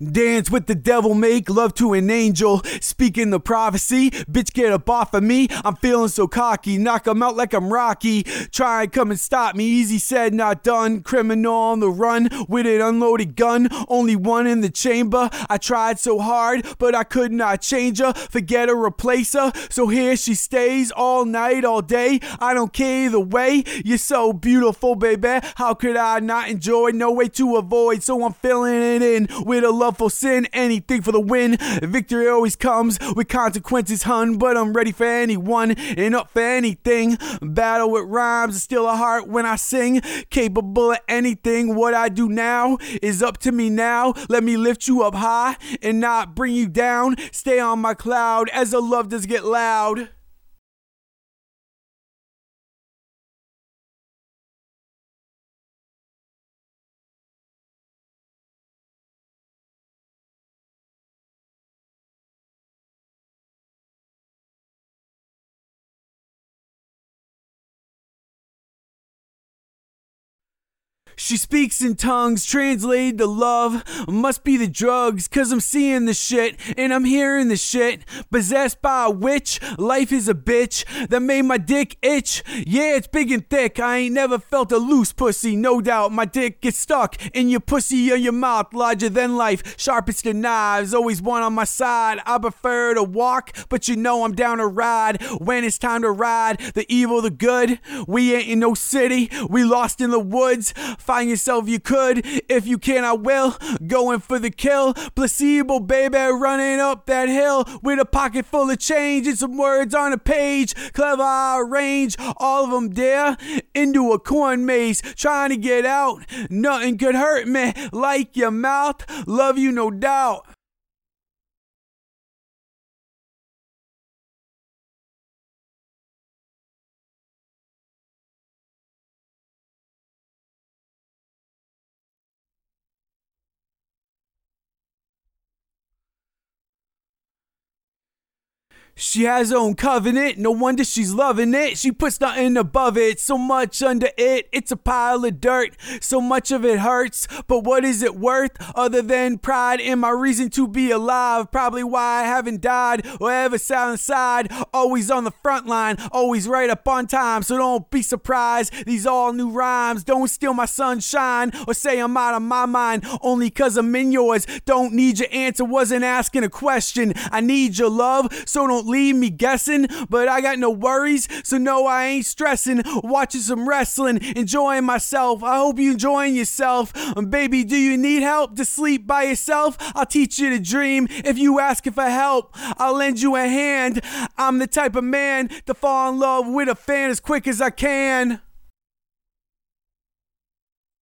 Dance with the devil, make love to an angel. Speaking the prophecy, bitch, get up off of me. I'm feeling so cocky, knock 'em out like I'm Rocky. Try and come and stop me, easy said, not done. Criminal on the run with an unloaded gun, only one in the chamber. I tried so hard, but I could not change her. Forget her, replace her. So here she stays all night, all day. I don't care either way. You're so beautiful, baby. How could I not enjoy? No way to avoid, so I'm filling it in with a love for sin, anything for the win. Victory always comes with consequences, hun, but I'm ready for anyone and up for anything. Battle with rhymes, still a heart when I sing. Capable of anything. What I do now is up to me now. Let me lift you up high and not bring you down. Stay on my cloud as the love does get loud. She speaks in tongues, translated to love. Must be the drugs, cause I'm seeing the shit and I'm hearing the shit. Possessed by a witch, life is a bitch that made my dick itch. Yeah, it's big and thick. I ain't never felt a loose pussy, no doubt. My dick gets stuck in your pussy or your mouth, larger than life, sharpest of knives. Always one on my side. I prefer to walk, but you know I'm down to ride. When it's time to ride, the evil, the good. We ain't in no city, we lost in the woods. Find yourself, you could. If you can, I will. Going for the kill. Placebo, baby, running up that hill with a pocket full of change and some words on a page. Clever, I arrange all of them there into a corn maze. Trying to get out. Nothing could hurt me like your mouth. Love you, no doubt. She has her own covenant, no wonder she's loving it. She puts nothing above it, so much under it, it's a pile of dirt. So much of it hurts, but what is it worth other than pride in my reason to be alive? Probably why I haven't died or ever sat inside. Always on the front line, always right up on time, so don't be surprised. These all new rhymes don't steal my sunshine or say I'm out of my mind only cause I'm in yours. Don't need your answer, wasn't asking a question. I need your love, so don't leave me guessing, but I got no worries, so no, I ain't stressing. Watching some wrestling, enjoying myself. I hope you enjoying yourself. Um, baby, do you need help to sleep by yourself? I'll teach you to dream. If you ask for help, I'll lend you a hand. I'm the type of man to fall in love with a fan as quick as I can.